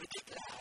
Look at that.